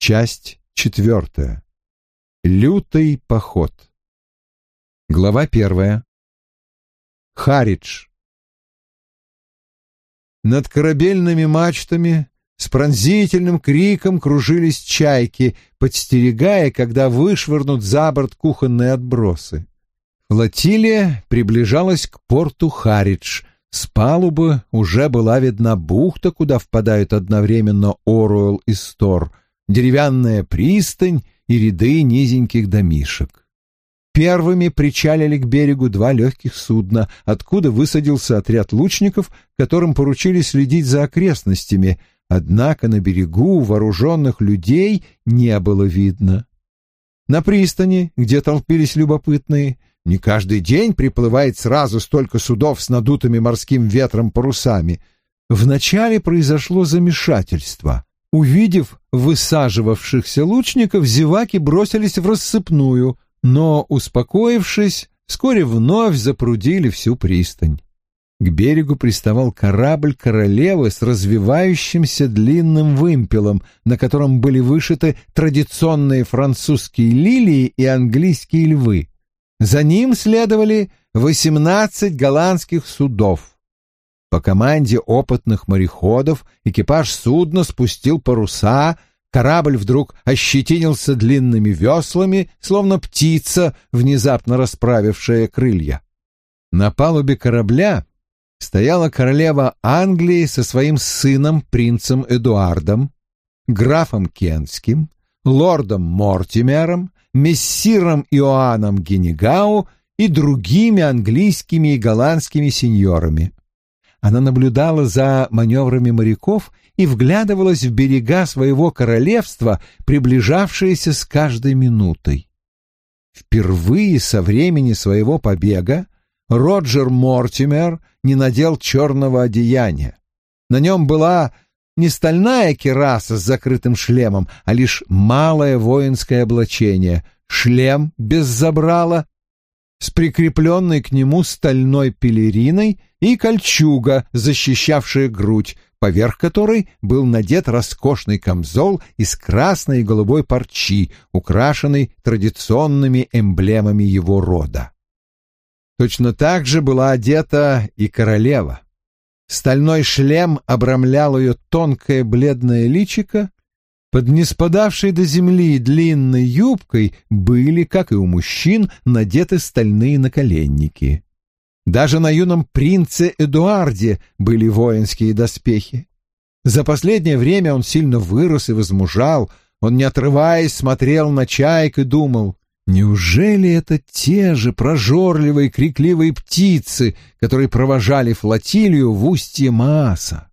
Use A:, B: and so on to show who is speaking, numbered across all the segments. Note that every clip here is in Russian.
A: Часть четвертая. Лютый поход. Глава первая. Харидж. Над корабельными мачтами с пронзительным криком кружились чайки, подстерегая, когда вышвырнут за борт кухонные отбросы. Флотилия приближалась к порту Харидж. С палубы уже была видна бухта, куда впадают одновременно Оруэлл и Стор, деревянная пристань и ряды низеньких домишек. Первыми причалили к берегу два легких судна, откуда высадился отряд лучников, которым поручили следить за окрестностями, однако на берегу вооруженных людей не было видно. На пристани, где толпились любопытные, не каждый день приплывает сразу столько судов с надутыми морским ветром парусами. Вначале произошло замешательство. Увидев высаживавшихся лучников, зеваки бросились в рассыпную, но, успокоившись, вскоре вновь запрудили всю пристань. К берегу приставал корабль королевы с развивающимся длинным вымпелом, на котором были вышиты традиционные французские лилии и английские львы. За ним следовали восемнадцать голландских судов. По команде опытных мореходов экипаж судна спустил паруса, корабль вдруг ощетинился длинными веслами, словно птица, внезапно расправившая крылья. На палубе корабля стояла королева Англии со своим сыном, принцем Эдуардом, графом Кенским, лордом Мортимером, мессиром Иоанном Генегау и другими английскими и голландскими сеньорами. Она наблюдала за маневрами моряков и вглядывалась в берега своего королевства, приближавшиеся с каждой минутой. Впервые со времени своего побега Роджер Мортимер не надел черного одеяния. На нем была не стальная кераса с закрытым шлемом, а лишь малое воинское облачение, шлем без забрала, с прикрепленной к нему стальной пелериной и кольчуга, защищавшая грудь, поверх которой был надет роскошный камзол из красной и голубой парчи, украшенный традиционными эмблемами его рода. Точно так же была одета и королева. Стальной шлем обрамлял ее тонкое бледное личико, под неспадавшей до земли длинной юбкой были, как и у мужчин, надеты стальные наколенники. Даже на юном принце Эдуарде были воинские доспехи. За последнее время он сильно вырос и возмужал, он, не отрываясь, смотрел на чайк и думал, Неужели это те же прожорливые крикливые птицы, которые провожали флотилию в устье Мааса?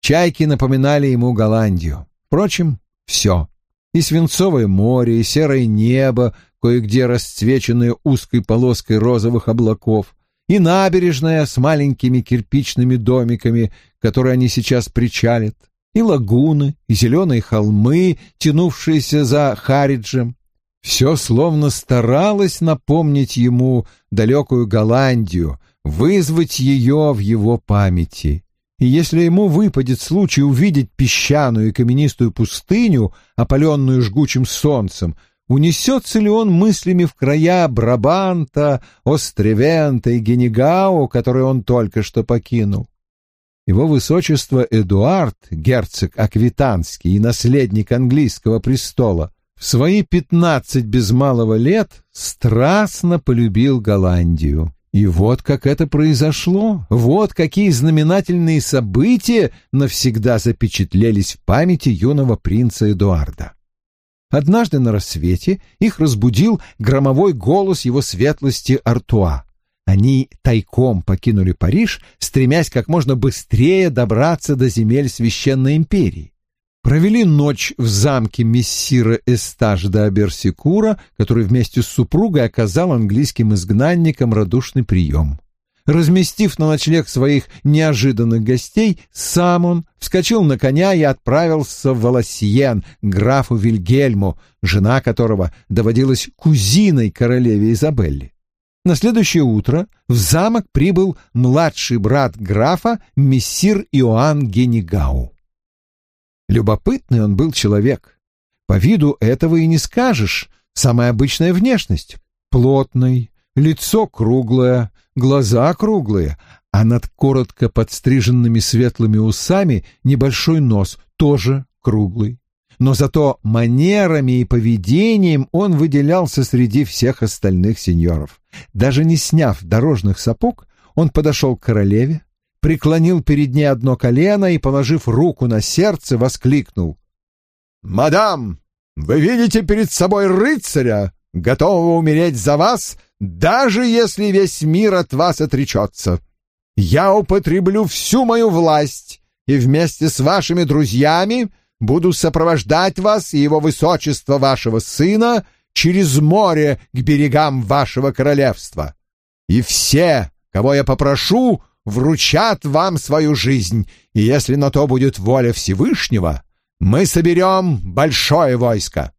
A: Чайки напоминали ему Голландию. Впрочем, все. И свинцовое море, и серое небо, кое-где расцвеченное узкой полоской розовых облаков, и набережная с маленькими кирпичными домиками, которые они сейчас причалят, и лагуны, и зеленые холмы, тянувшиеся за Хариджем, все словно старалось напомнить ему далекую Голландию, вызвать ее в его памяти. И если ему выпадет случай увидеть песчаную и каменистую пустыню, опаленную жгучим солнцем, унесется ли он мыслями в края Брабанта, Остревента и Генегау, которые он только что покинул? Его высочество Эдуард, герцог Аквитанский и наследник английского престола, в свои пятнадцать без малого лет страстно полюбил Голландию. И вот как это произошло, вот какие знаменательные события навсегда запечатлелись в памяти юного принца Эдуарда. Однажды на рассвете их разбудил громовой голос его светлости Артуа. Они тайком покинули Париж, стремясь как можно быстрее добраться до земель Священной империи провели ночь в замке мессира Эстаж де Аберсикура, который вместе с супругой оказал английским изгнанникам радушный прием. Разместив на ночлег своих неожиданных гостей, сам он вскочил на коня и отправился в Валасьен, графу Вильгельму, жена которого доводилась кузиной королеве Изабелли. На следующее утро в замок прибыл младший брат графа, мессир Иоанн Генигау. Любопытный он был человек. По виду этого и не скажешь. Самая обычная внешность. Плотный, лицо круглое, глаза круглые, а над коротко подстриженными светлыми усами небольшой нос, тоже круглый. Но зато манерами и поведением он выделялся среди всех остальных сеньоров. Даже не сняв дорожных сапог, он подошел к королеве, преклонил перед ней одно колено и, положив руку на сердце, воскликнул. «Мадам, вы видите перед собой рыцаря, готового умереть за вас, даже если весь мир от вас отречется. Я употреблю всю мою власть и вместе с вашими друзьями буду сопровождать вас и его высочество вашего сына через море к берегам вашего королевства. И все, кого я попрошу, вручат вам свою жизнь, и если на то будет воля Всевышнего, мы соберем большое войско».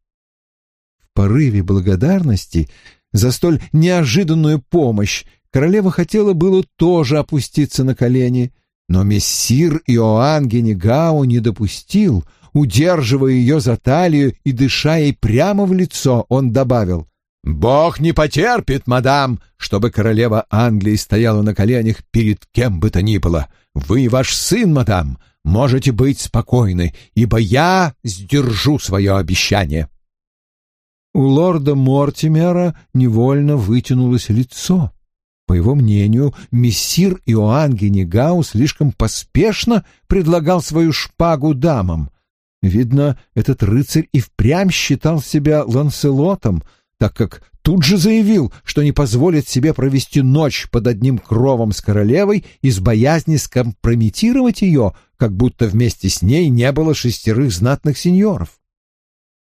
A: В порыве благодарности за столь неожиданную помощь королева хотела было тоже опуститься на колени, но мессир Иоанн Генегау не допустил, удерживая ее за талию и дыша ей прямо в лицо, он добавил «Бог не потерпит, мадам, чтобы королева Англии стояла на коленях перед кем бы то ни было. Вы и ваш сын, мадам, можете быть спокойны, ибо я сдержу свое обещание». У лорда Мортимера невольно вытянулось лицо. По его мнению, мессир Иоанн Генегау слишком поспешно предлагал свою шпагу дамам. Видно, этот рыцарь и впрямь считал себя Ланселотом — так как тут же заявил, что не позволит себе провести ночь под одним кровом с королевой из боязни скомпрометировать ее, как будто вместе с ней не было шестерых знатных сеньоров.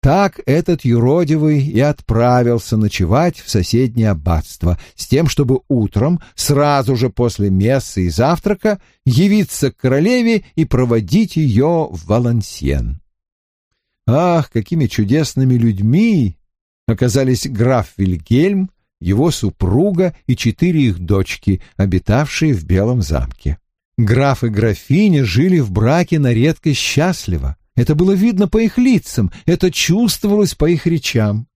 A: Так этот юродивый и отправился ночевать в соседнее аббатство, с тем, чтобы утром, сразу же после мессы и завтрака, явиться к королеве и проводить ее в Валансьен. Ах, какими чудесными людьми оказались граф Вильгельм, его супруга и четыре их дочки, обитавшие в Белом замке. Граф и графиня жили в браке на редкость счастливо. Это было видно по их лицам, это чувствовалось по их речам.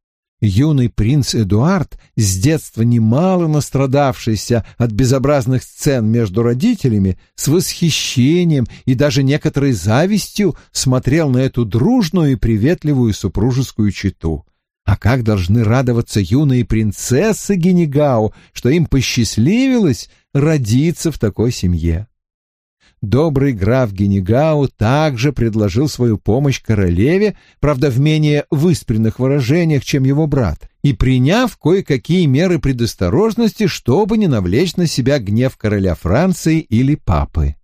A: Юный принц Эдуард, с детства немало настрадавшийся от безобразных сцен между родителями, с восхищением и даже некоторой завистью смотрел на эту дружную и приветливую супружескую чету. А как должны радоваться юные принцессы Генегау, что им посчастливилось родиться в такой семье? Добрый граф Генегау также предложил свою помощь королеве, правда, в менее выспренных выражениях, чем его брат, и приняв кое-какие меры предосторожности, чтобы не навлечь на себя гнев короля Франции или папы.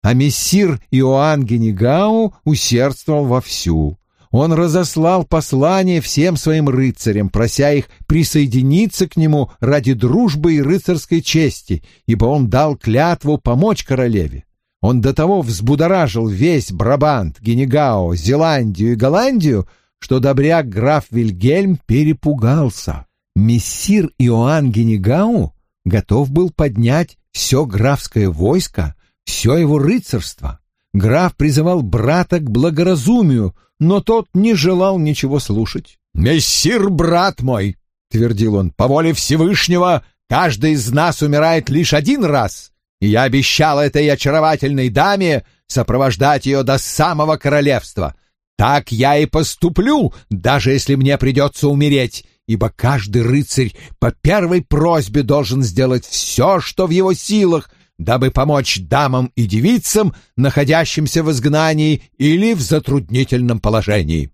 A: А мессир Иоанн Генегау усердствовал вовсю. Он разослал послание всем своим рыцарям, прося их присоединиться к нему ради дружбы и рыцарской чести, ибо он дал клятву помочь королеве. Он до того взбудоражил весь Брабант, Генегао, Зеландию и Голландию, что добряк граф Вильгельм перепугался. Мессир Иоанн Генегау готов был поднять все графское войско, все его рыцарство. Граф призывал брата к благоразумию, но тот не желал ничего слушать. «Мессир, брат мой!» — твердил он. «По воле Всевышнего каждый из нас умирает лишь один раз, и я обещал этой очаровательной даме сопровождать ее до самого королевства. Так я и поступлю, даже если мне придется умереть, ибо каждый рыцарь по первой просьбе должен сделать все, что в его силах, дабы помочь дамам и девицам, находящимся в изгнании или в затруднительном положении.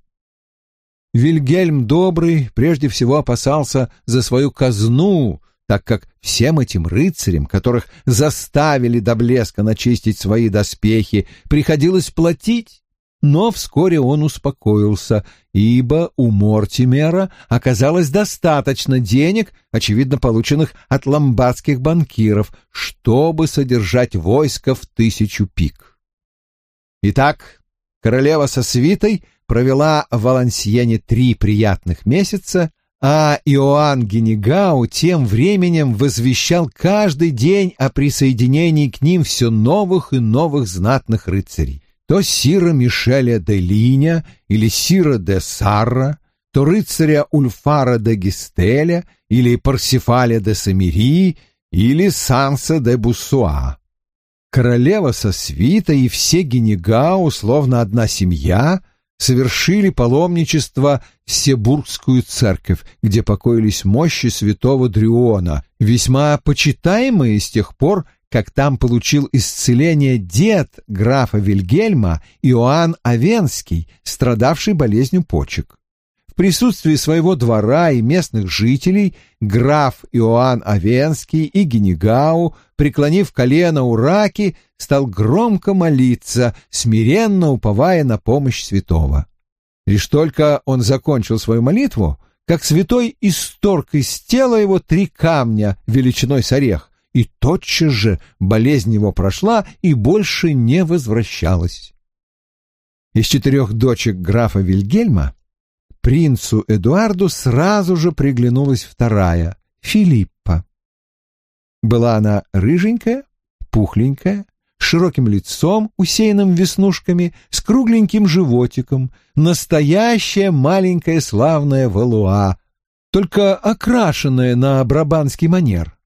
A: Вильгельм Добрый прежде всего опасался за свою казну, так как всем этим рыцарям, которых заставили до блеска начистить свои доспехи, приходилось платить но вскоре он успокоился, ибо у Мортимера оказалось достаточно денег, очевидно полученных от ломбардских банкиров, чтобы содержать войско в тысячу пик. Итак, королева со свитой провела в Валансьене три приятных месяца, а Иоанн Генегау тем временем возвещал каждый день о присоединении к ним все новых и новых знатных рыцарей. То сира Мишеля де Линя или сира де Сарра, то рыцаря Ульфара де Гистеля или Парсифаля де Самири или Санса де Буссуа. Королева со свитой и все Генегау, словно одна семья, совершили паломничество в Себургскую церковь, где покоились мощи святого Дриона, весьма почитаемые с тех пор, как там получил исцеление дед графа Вильгельма Иоанн Авенский, страдавший болезнью почек. В присутствии своего двора и местных жителей граф Иоанн Авенский и Генегау, преклонив колено у раки, стал громко молиться, смиренно уповая на помощь святого. Лишь только он закончил свою молитву, как святой исторг из тела его три камня величиной с орех, и тотчас же болезнь его прошла и больше не возвращалась. Из четырех дочек графа Вильгельма принцу Эдуарду сразу же приглянулась вторая — Филиппа. Была она рыженькая, пухленькая, с широким лицом, усеянным веснушками, с кругленьким животиком, настоящая маленькая славная валуа, только окрашенная на брабанский манер.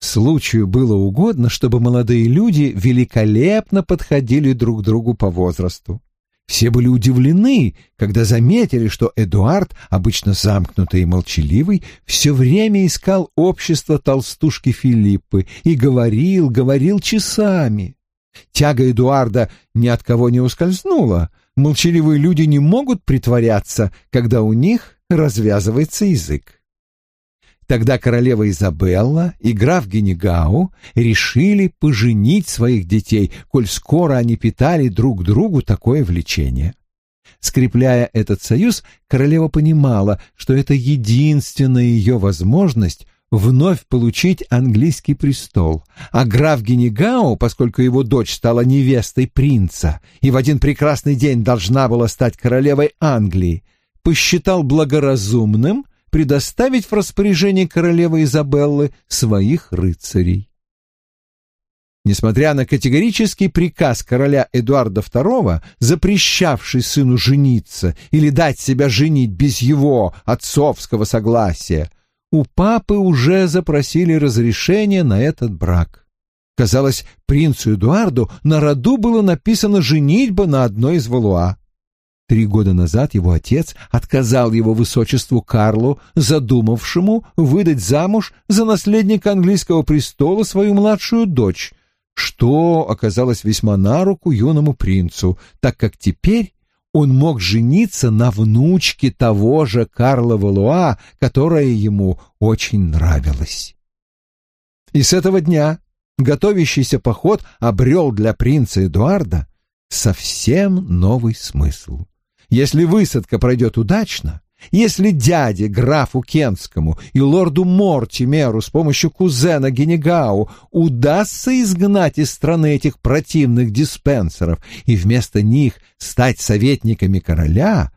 A: Случаю было угодно, чтобы молодые люди великолепно подходили друг другу по возрасту. Все были удивлены, когда заметили, что Эдуард, обычно замкнутый и молчаливый, все время искал общество толстушки Филиппы и говорил, говорил часами. Тяга Эдуарда ни от кого не ускользнула. Молчаливые люди не могут притворяться, когда у них развязывается язык. Тогда королева Изабелла и граф Генегау решили поженить своих детей, коль скоро они питали друг другу такое влечение. Скрепляя этот союз, королева понимала, что это единственная ее возможность вновь получить английский престол, а граф Генегау, поскольку его дочь стала невестой принца и в один прекрасный день должна была стать королевой Англии, посчитал благоразумным предоставить в распоряжение королевы Изабеллы своих рыцарей. Несмотря на категорический приказ короля Эдуарда II, запрещавший сыну жениться или дать себя женить без его отцовского согласия, у папы уже запросили разрешение на этот брак. Казалось, принцу Эдуарду на роду было написано женитьба на одной из валуа. Три года назад его отец отказал его высочеству Карлу, задумавшему выдать замуж за наследника английского престола свою младшую дочь, что оказалось весьма на руку юному принцу, так как теперь он мог жениться на внучке того же Карла Валуа, которая ему очень нравилась. И с этого дня готовящийся поход обрел для принца Эдуарда совсем новый смысл. Если высадка пройдет удачно, если дяде графу Кенскому и лорду Мортимеру с помощью кузена Генегау удастся изгнать из страны этих противных диспенсеров и вместо них стать советниками короля,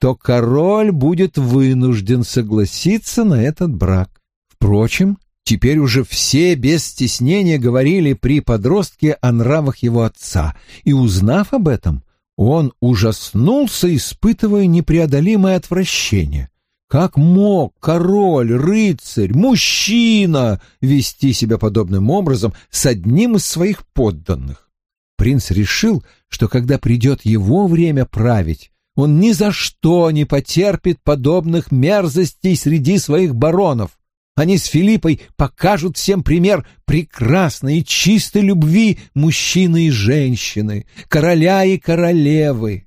A: то король будет вынужден согласиться на этот брак. Впрочем, теперь уже все без стеснения говорили при подростке о нравах его отца, и, узнав об этом, он ужаснулся, испытывая непреодолимое отвращение. Как мог король, рыцарь, мужчина вести себя подобным образом с одним из своих подданных? Принц решил, что когда придет его время править, он ни за что не потерпит подобных мерзостей среди своих баронов. Они с Филиппой покажут всем пример прекрасной и чистой любви мужчины и женщины, короля и королевы.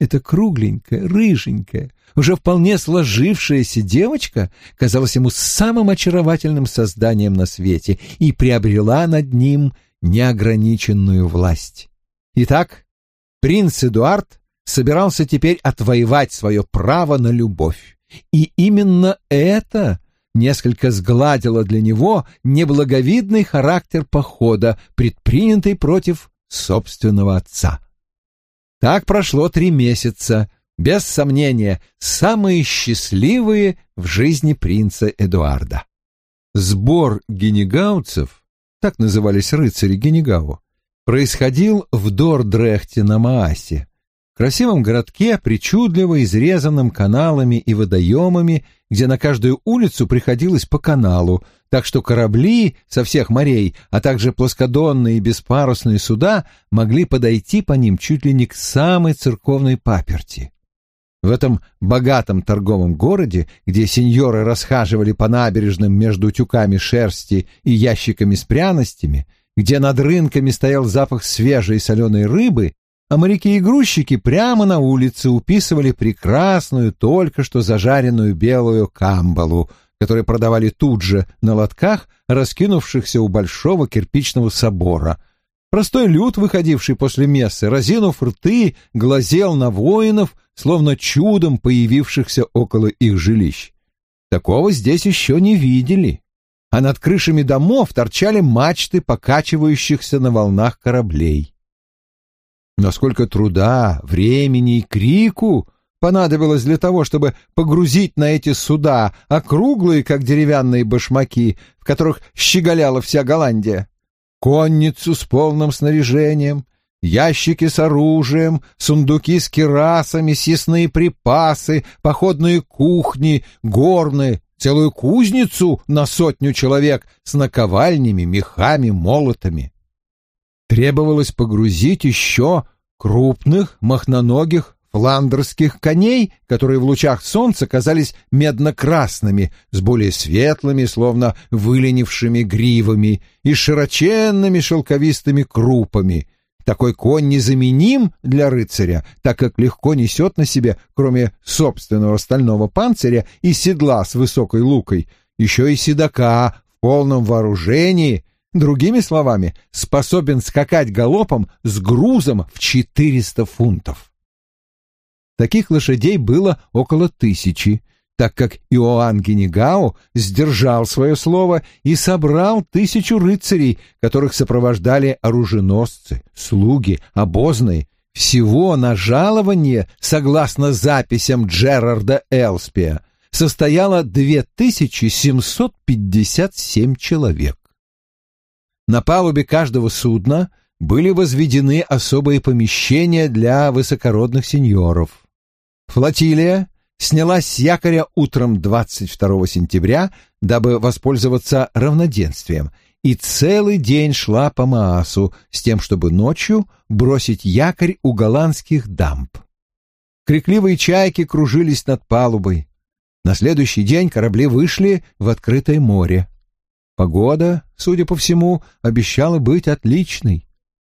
A: Эта кругленькая, рыженькая, уже вполне сложившаяся девочка казалась ему самым очаровательным созданием на свете и приобрела над ним неограниченную власть. Итак, принц Эдуард собирался теперь отвоевать свое право на любовь. И именно это несколько сгладило для него неблаговидный характер похода, предпринятый против собственного отца. Так прошло три месяца, без сомнения, самые счастливые в жизни принца Эдуарда. Сбор генегауцев, так назывались рыцари Генегау, происходил в Дордрехте на Маасе, красивом городке, причудливо изрезанном каналами и водоемами, где на каждую улицу приходилось по каналу, так что корабли со всех морей, а также плоскодонные и беспарусные суда могли подойти по ним чуть ли не к самой церковной паперти. В этом богатом торговом городе, где сеньоры расхаживали по набережным между тюками шерсти и ящиками с пряностями, где над рынками стоял запах свежей соленой рыбы, а моряки и прямо на улице уписывали прекрасную, только что зажаренную белую камбалу, которую продавали тут же на лотках, раскинувшихся у большого кирпичного собора — Простой люд, выходивший после мессы, разинув рты, глазел на воинов, словно чудом появившихся около их жилищ. Такого здесь еще не видели. А над крышами домов торчали мачты покачивающихся на волнах кораблей. Насколько труда, времени и крику понадобилось для того, чтобы погрузить на эти суда округлые, как деревянные башмаки, в которых щеголяла вся Голландия конницу с полным снаряжением, ящики с оружием, сундуки с керасами, съестные припасы, походные кухни, горные, целую кузницу на сотню человек с наковальнями, мехами, молотами. Требовалось погрузить еще крупных махноногих фландерских коней, которые в лучах солнца казались медно-красными, с более светлыми, словно выленившими гривами и широченными шелковистыми крупами. Такой конь незаменим для рыцаря, так как легко несет на себе, кроме собственного стального панциря и седла с высокой лукой, еще и седока в полном вооружении, другими словами, способен скакать галопом с грузом в 400 фунтов. Таких лошадей было около тысячи, так как Иоанн Генегао сдержал свое слово и собрал тысячу рыцарей, которых сопровождали оруженосцы, слуги, обозные, всего на жалование, согласно записям Джерарда Элспия, состояло 2757 человек. На палубе каждого судна были возведены особые помещения для высокородных сеньоров. Флотилия снялась с якоря утром 22 сентября, дабы воспользоваться равноденствием, и целый день шла по Маасу с тем, чтобы ночью бросить якорь у голландских дамб. Крикливые чайки кружились над палубой. На следующий день корабли вышли в открытое море. Погода, судя по всему, обещала быть отличной.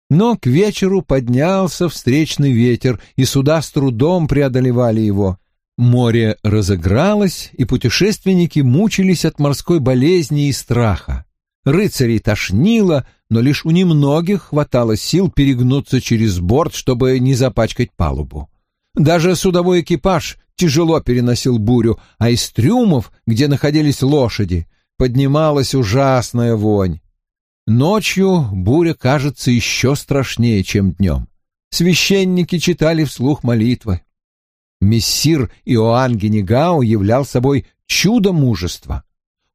A: Но к вечеру поднялся встречный ветер, и суда с трудом преодолевали его. Море разыгралось, и путешественники мучились от морской болезни и страха. Рыцарей тошнило, но лишь у немногих хватало сил перегнуться через борт, чтобы не запачкать палубу. Даже судовой экипаж тяжело переносил бурю, а из трюмов, где находились лошади, поднималась ужасная вонь. Ночью буря кажется еще страшнее, чем днем. Священники читали вслух молитвы. Мессир Иоанн Генегау являл собой чудо мужества.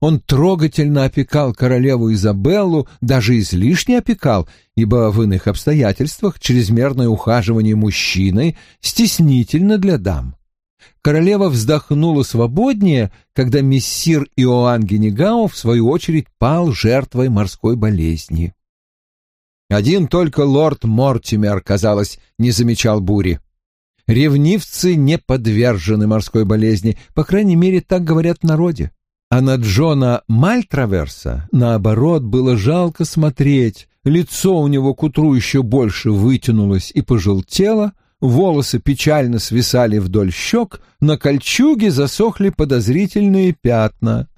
A: Он трогательно опекал королеву Изабеллу, даже излишне опекал, ибо в иных обстоятельствах чрезмерное ухаживание мужчины стеснительно для дам королева вздохнула свободнее, когда мессир Иоанн Генегау, в свою очередь, пал жертвой морской болезни. Один только лорд Мортимер, казалось, не замечал бури. Ревнивцы не подвержены морской болезни, по крайней мере, так говорят в народе. А на Джона Мальтраверса, наоборот, было жалко смотреть. Лицо у него к утру еще больше вытянулось и пожелтело, волосы печально свисали вдоль щек, на кольчуге засохли подозрительные пятна.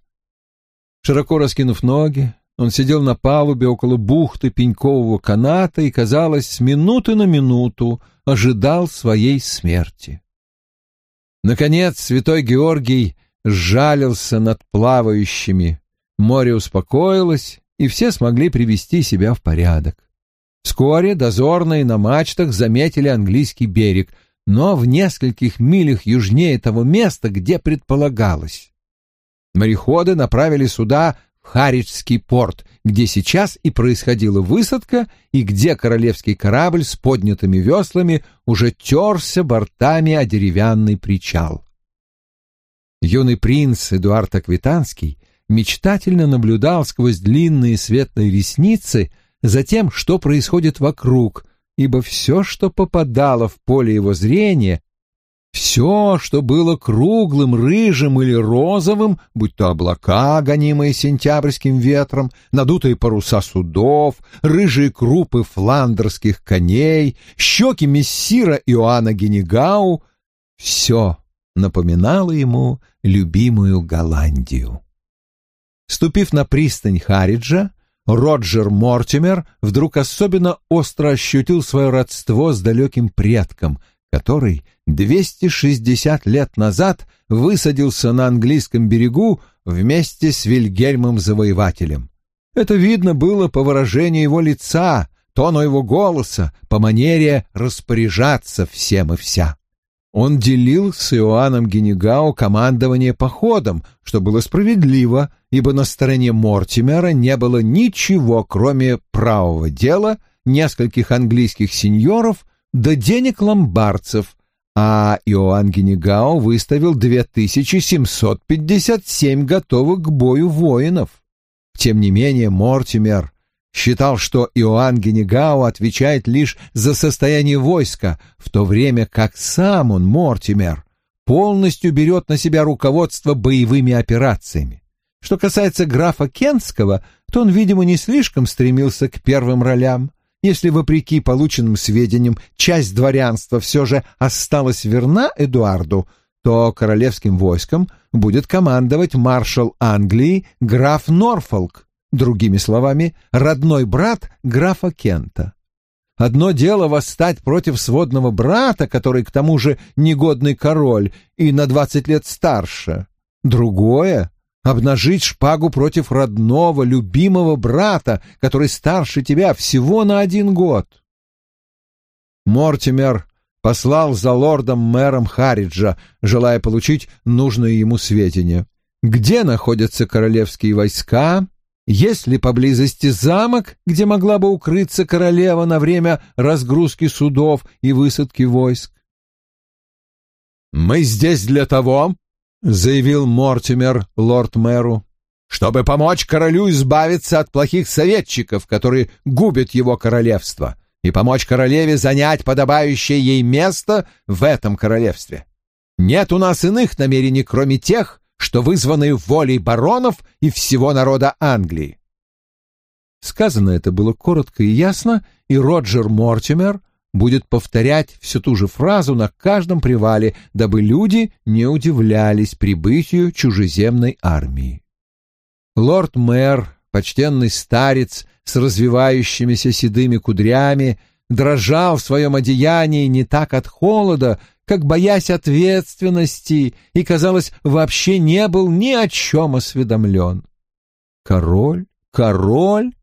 A: Широко раскинув ноги, он сидел на палубе около бухты пенькового каната и, казалось, с минуты на минуту ожидал своей смерти. Наконец святой Георгий сжалился над плавающими. Море успокоилось, и все смогли привести себя в порядок. Вскоре дозорные на мачтах заметили английский берег, но в нескольких милях южнее того места, где предполагалось. Мореходы направили суда в Хариджский порт, где сейчас и происходила высадка, и где королевский корабль с поднятыми веслами уже терся бортами о деревянный причал. Юный принц Эдуард Аквитанский мечтательно наблюдал сквозь длинные светлые ресницы за тем, что происходит вокруг, ибо все, что попадало в поле его зрения, все, что было круглым, рыжим или розовым, будь то облака, гонимые сентябрьским ветром, надутые паруса судов, рыжие крупы фландерских коней, щеки мессира Иоанна Генегау, все напоминало ему любимую Голландию. Ступив на пристань Хариджа, Роджер Мортимер вдруг особенно остро ощутил свое родство с далеким предком, который 260 лет назад высадился на английском берегу вместе с Вильгельмом Завоевателем. Это видно было по выражению его лица, тону его голоса, по манере распоряжаться всем и вся. Он делил с Иоанном Генегау командование походом, что было справедливо, ибо на стороне Мортимера не было ничего, кроме правого дела, нескольких английских сеньоров да денег ломбардцев, а Иоанн Генегау выставил 2757 готовых к бою воинов. Тем не менее Мортимер считал, что Иоанн Генегау отвечает лишь за состояние войска, в то время как сам он, Мортимер, полностью берет на себя руководство боевыми операциями. Что касается графа Кентского, то он, видимо, не слишком стремился к первым ролям. Если, вопреки полученным сведениям, часть дворянства все же осталась верна Эдуарду, то королевским войском будет командовать маршал Англии граф Норфолк, другими словами, родной брат графа Кента. Одно дело восстать против сводного брата, который к тому же негодный король и на двадцать лет старше. Другое — обнажить шпагу против родного, любимого брата, который старше тебя всего на один год. Мортимер послал за лордом-мэром Хариджа, желая получить нужные ему сведения. Где находятся королевские войска, есть ли поблизости замок, где могла бы укрыться королева на время разгрузки судов и высадки войск? «Мы здесь для того», — заявил Мортимер лорд-мэру, «чтобы помочь королю избавиться от плохих советчиков, которые губят его королевство, и помочь королеве занять подобающее ей место в этом королевстве. Нет у нас иных намерений, кроме тех, что вызваны волей баронов и всего народа Англии. Сказано это было коротко и ясно, и Роджер Мортимер будет повторять всю ту же фразу на каждом привале, дабы люди не удивлялись прибытию чужеземной армии. Лорд-мэр, почтенный старец с развивающимися седыми кудрями, дрожал в своем одеянии не так от холода, как боясь ответственности, и, казалось, вообще не был ни о чем осведомлен. Король? Король?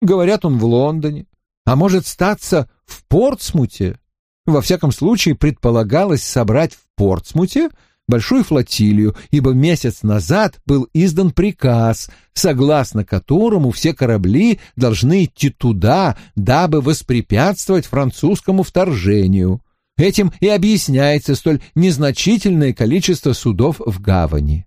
A: Говорят, он в Лондоне. А может статься в Портсмуте? Во всяком случае, предполагалось собрать в Портсмуте большую флотилию, ибо месяц назад был издан приказ, согласно которому все корабли должны идти туда, дабы воспрепятствовать французскому вторжению. Этим и объясняется столь незначительное количество судов в гавани.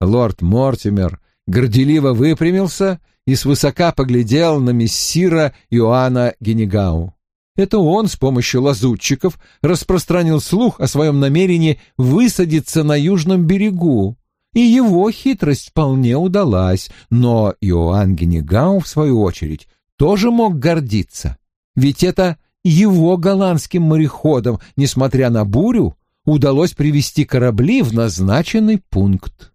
A: Лорд Мортимер горделиво выпрямился и свысока поглядел на мессира Иоанна Генегау. Это он с помощью лазутчиков распространил слух о своем намерении высадиться на южном берегу, и его хитрость вполне удалась, но Иоанн Генегау, в свою очередь, тоже мог гордиться, ведь это его голландским мореходам, несмотря на бурю, удалось привести корабли в назначенный пункт.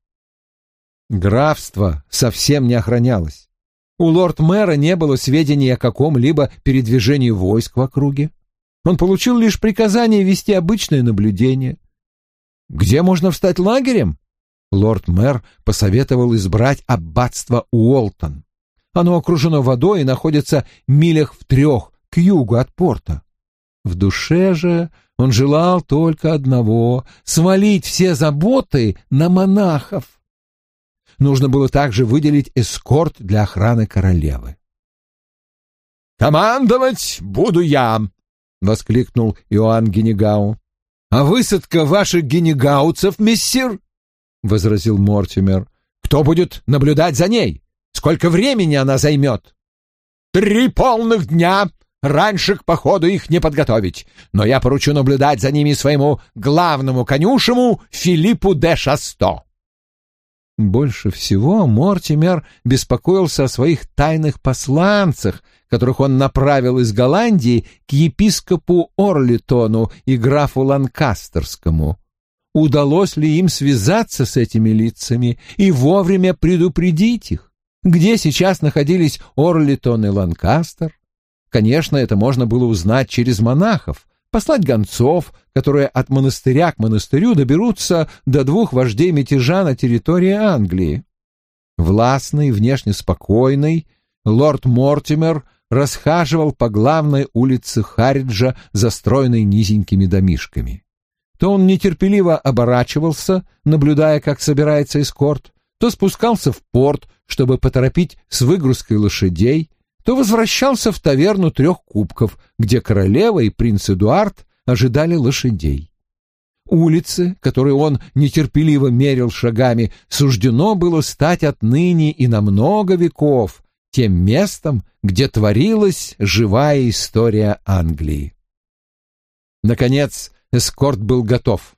A: Графство совсем не охранялось. У лорд-мэра не было сведений о каком-либо передвижении войск в округе. Он получил лишь приказание вести обычное наблюдение. Где можно встать лагерем? Лорд-мэр посоветовал избрать аббатство Уолтон. Оно окружено водой и находится милях в трех к югу от порта. В душе же он желал только одного — свалить все заботы на монахов. нужно было также выделить эскорт для охраны королевы.
B: «Командовать буду я!» — воскликнул Иоанн Генегау.
A: «А высадка ваших генегауцев, мессир?» — возразил Мортимер. «Кто будет наблюдать за ней? Сколько времени она займет?»
B: «Три полных дня. Раньше к походу их не подготовить, но я поручу наблюдать за ними своему главному конюшему Филиппу де Шасто».
A: Больше всего Мортимер беспокоился о своих тайных посланцах, которых он направил из Голландии к епископу Орлитону и графу Ланкастерскому. Удалось ли им связаться с этими лицами и вовремя предупредить их? Где сейчас находились Орлитон и Ланкастер? Конечно, это можно было узнать через монахов, послать гонцов, которые от монастыря к монастырю доберутся до двух вождей мятежа на территории Англии. Властный, внешне спокойный, лорд Мортимер расхаживал по главной улице Хариджа, застроенной низенькими домишками. То он нетерпеливо оборачивался, наблюдая, как собирается эскорт, то спускался в порт, чтобы поторопить с выгрузкой лошадей, то возвращался в таверну трех кубков, где королева и принц Эдуард ожидали лошадей. Улицы, которые он нетерпеливо мерил шагами, суждено было стать отныне и на много веков тем местом, где творилась живая история Англии. Наконец, эскорт был готов.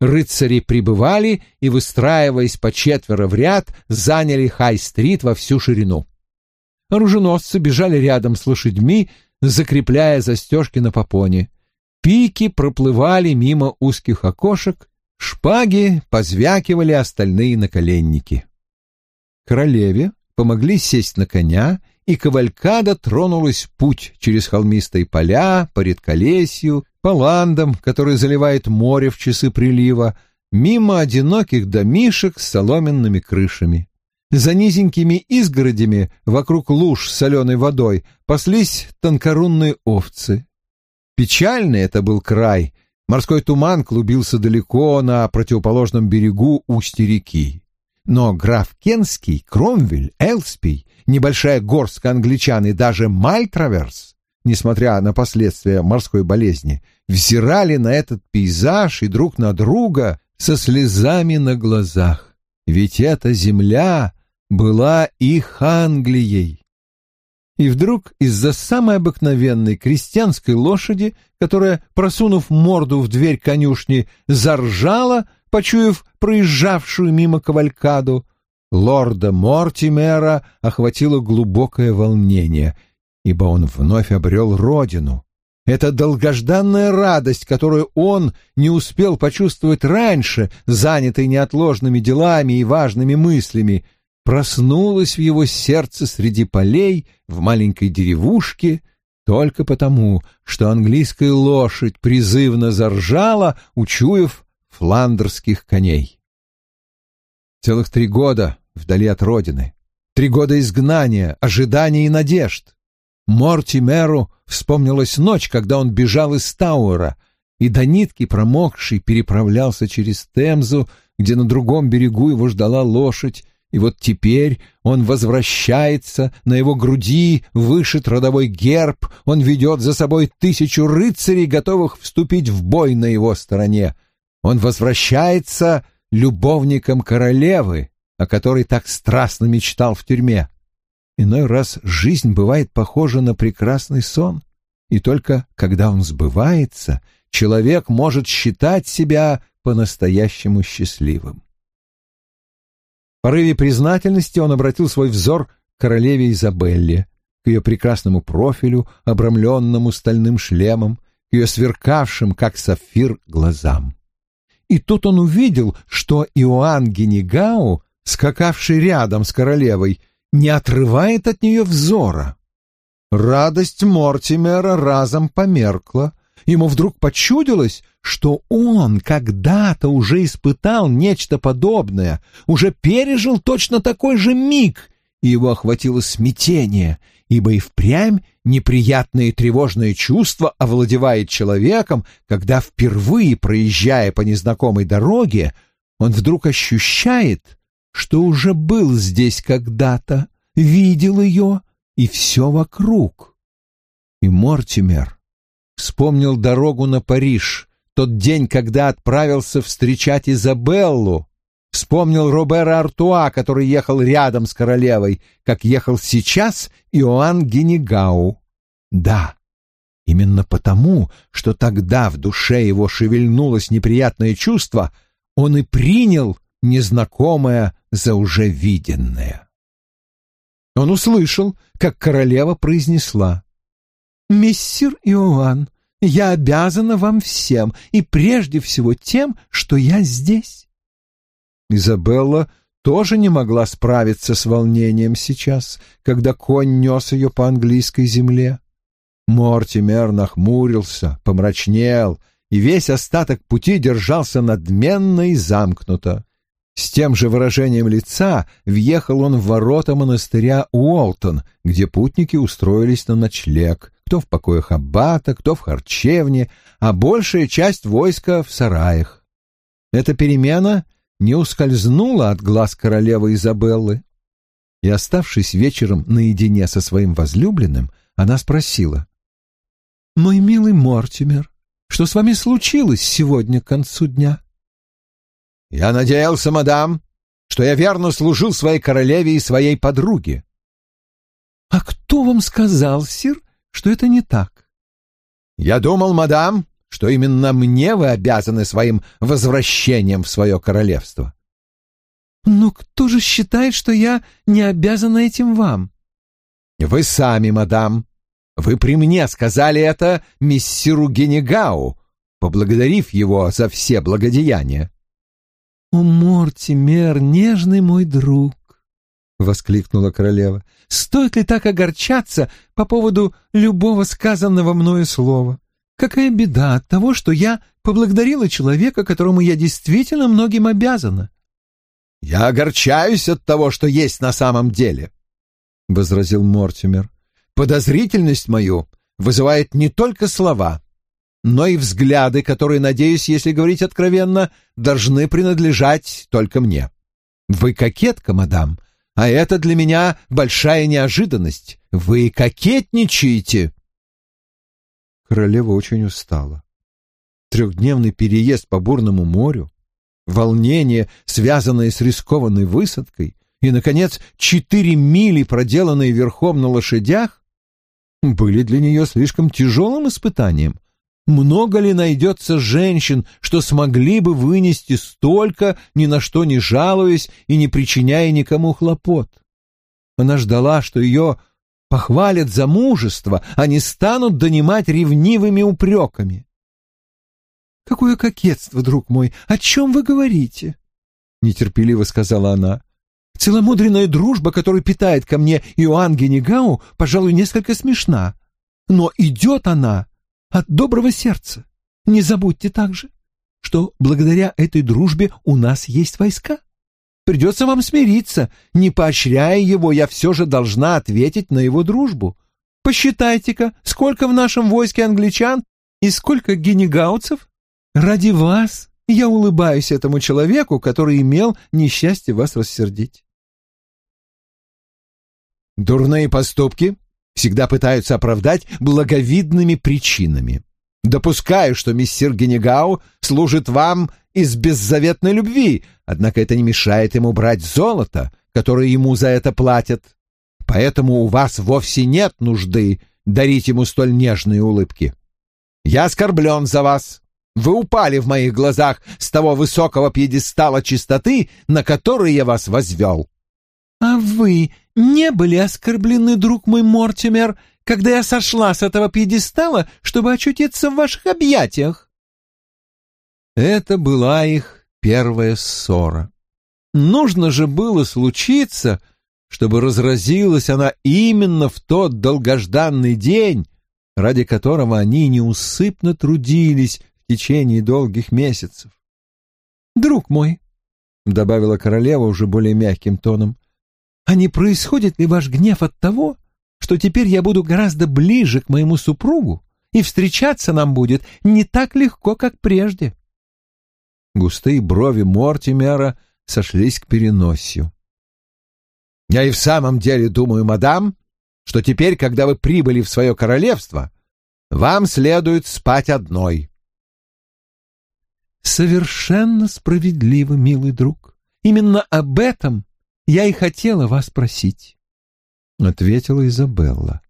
A: Рыцари прибывали и, выстраиваясь по четверо в ряд, заняли Хай-стрит во всю ширину. Оруженосцы бежали рядом с лошадьми, закрепляя застежки на попоне. Пики проплывали мимо узких окошек, шпаги позвякивали остальные наколенники. Королеве помогли сесть на коня, и кавалькада тронулась путь через холмистые поля, по редколесью, по ландам, которые заливает море в часы прилива, мимо одиноких домишек с соломенными крышами. За низенькими изгородями вокруг луж с соленой водой паслись тонкорунные овцы. Печальный это был край. Морской туман клубился далеко на противоположном берегу устья реки. Но граф Кенский, Кромвель, Элспий, небольшая горстка англичан и даже Мальтраверс, несмотря на последствия морской болезни, взирали на этот пейзаж и друг на друга со слезами на глазах. Ведь эта земля была их Англией. И вдруг из-за самой обыкновенной крестьянской лошади, которая, просунув морду в дверь конюшни, заржала, почуяв проезжавшую мимо кавалькаду, лорда Мортимера охватило глубокое волнение, ибо он вновь обрел родину. Это долгожданная радость, которую он не успел почувствовать раньше, занятый неотложными делами и важными мыслями, проснулась в его сердце среди полей в маленькой деревушке только потому, что английская лошадь призывно заржала, учуяв фландерских коней. Целых три года вдали от родины, три года изгнания, ожиданий и надежд. Мортимеру вспомнилась ночь, когда он бежал из Тауэра, и до нитки промокший переправлялся через Темзу, где на другом берегу его ждала лошадь, и вот теперь он возвращается, на его груди вышит родовой герб, он ведет за собой тысячу рыцарей, готовых вступить в бой на его стороне. Он возвращается любовником королевы, о которой так страстно мечтал в тюрьме. Иной раз жизнь бывает похожа на прекрасный сон, и только когда он сбывается, человек может считать себя по-настоящему счастливым порыве признательности он обратил свой взор к королеве Изабелле, к ее прекрасному профилю, обрамленному стальным шлемом, к ее сверкавшим, как сапфир, глазам. И тут он увидел, что Иоанн Генегау, скакавший рядом с королевой, не отрывает от нее взора. Радость Мортимера разом померкла. Ему вдруг почудилось, что он когда-то уже испытал нечто подобное, уже пережил точно такой же миг, и его охватило смятение, ибо и впрямь неприятное и тревожное чувство овладевает человеком, когда впервые, проезжая по незнакомой дороге, он вдруг ощущает, что уже был здесь когда-то, видел ее и все вокруг. И Мортимер вспомнил дорогу на Париж, тот день, когда отправился встречать Изабеллу, вспомнил Робера Артуа, который ехал рядом с королевой, как ехал сейчас Иоанн Генегау. Да, именно потому, что тогда в душе его шевельнулось неприятное чувство, он и принял незнакомое за уже виденное. Он услышал, как королева произнесла «Мессир Иоанн, я обязана вам всем, и прежде всего тем, что я здесь». Изабелла тоже не могла справиться с волнением сейчас, когда конь нес ее по английской земле. Мортимер нахмурился, помрачнел, и весь остаток пути держался надменно и замкнуто. С тем же выражением лица въехал он в ворота монастыря Уолтон, где путники устроились на ночлег, кто в покоях аббата, кто в харчевне, а большая часть войска в сараях. Эта перемена не ускользнула от глаз королевы Изабеллы. И, оставшись вечером наедине со своим возлюбленным, она спросила. «Мой милый Мортимер, что с вами случилось сегодня к концу дня?»
B: «Я надеялся, мадам, что я верно служил своей королеве и своей подруге».
A: «А кто вам сказал, сир, что это не так?»
B: «Я думал, мадам, что именно мне вы обязаны своим возвращением в свое королевство».
A: «Но кто же считает, что я не обязана этим вам?»
B: «Вы сами, мадам. Вы при мне сказали это миссиру Генегау, поблагодарив его за все благодеяния».
A: «О, Мортимер, нежный мой друг!» — воскликнула королева. «Стоит ли так огорчаться по поводу любого сказанного мною слова? Какая беда от того, что я поблагодарила человека, которому я действительно многим обязана?»
B: «Я огорчаюсь от того, что есть на самом деле», — возразил Мортимер. «Подозрительность мою вызывает не только слова, но и взгляды, которые, надеюсь, если говорить откровенно, должны принадлежать только мне. Вы кокетка, мадам, а это для меня большая неожиданность. Вы кокетничаете.
A: Королева очень устала. Трехдневный переезд по бурному морю, волнение, связанное с рискованной высадкой, и, наконец, четыре мили, проделанные верхом на лошадях, были для нее слишком тяжелым испытанием, много ли найдется женщин, что смогли бы вынести столько, ни на что не жалуясь и не причиняя никому хлопот? Она ждала, что ее похвалят за мужество, а не станут донимать ревнивыми упреками. «Какое кокетство, друг мой! О чем вы говорите?» — нетерпеливо сказала она. «Целомудренная дружба, которую питает ко мне Иоанн Генегау, пожалуй, несколько смешна. Но идет она от доброго сердца. Не забудьте также, что благодаря этой дружбе у нас есть войска. Придется вам смириться. Не поощряя его, я все же должна ответить на его дружбу. Посчитайте-ка, сколько в нашем войске англичан и сколько генегауцев. Ради вас я улыбаюсь этому человеку, который имел несчастье вас рассердить.
B: Дурные поступки всегда пытаются оправдать благовидными причинами. Допускаю, что мистер Генегау служит вам из беззаветной любви, однако это не мешает ему брать золото, которое ему за это платят. Поэтому у вас вовсе нет нужды дарить ему столь нежные улыбки. Я оскорблен за вас. Вы упали в моих глазах с того высокого пьедестала чистоты, на который я вас возвел.
A: А вы не были оскорблены, друг мой Мортимер, когда я сошла с этого пьедестала, чтобы очутиться в ваших объятиях?» Это была их первая ссора. Нужно же было случиться, чтобы разразилась она именно в тот долгожданный день, ради которого они неусыпно трудились в течение долгих месяцев. «Друг мой», — добавила королева уже более мягким тоном, а не происходит ли ваш гнев от того, что теперь я буду гораздо ближе к моему супругу, и встречаться нам будет не так легко, как прежде?» Густые брови Мортимера сошлись к переносию.
B: Я и в самом деле думаю, мадам, что теперь, когда вы прибыли в свое королевство, вам следует спать одной.
A: Совершенно справедливо, милый друг. Именно об этом я и хотела вас спросить, — ответила Изабелла.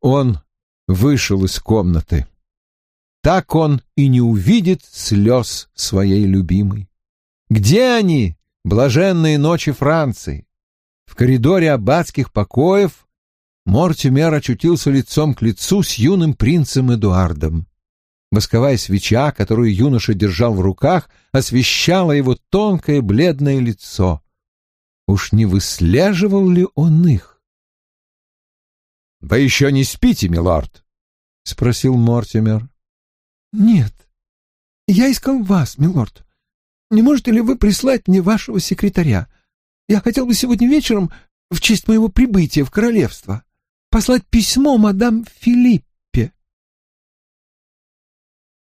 B: Он вышел из комнаты. Так он и не увидит слез своей любимой. Где они, блаженные ночи Франции? В коридоре аббатских покоев Мортимер очутился лицом к лицу с юным принцем Эдуардом. Восковая свеча, которую юноша держал в руках, освещала его тонкое бледное лицо. Уж не выслеживал ли он их? — Вы еще не спите, милорд? — спросил Мортимер.
A: — Нет. Я искал вас, милорд. Не можете ли вы прислать мне вашего секретаря? Я хотел бы сегодня вечером, в честь моего прибытия в королевство, послать письмо мадам Филипп.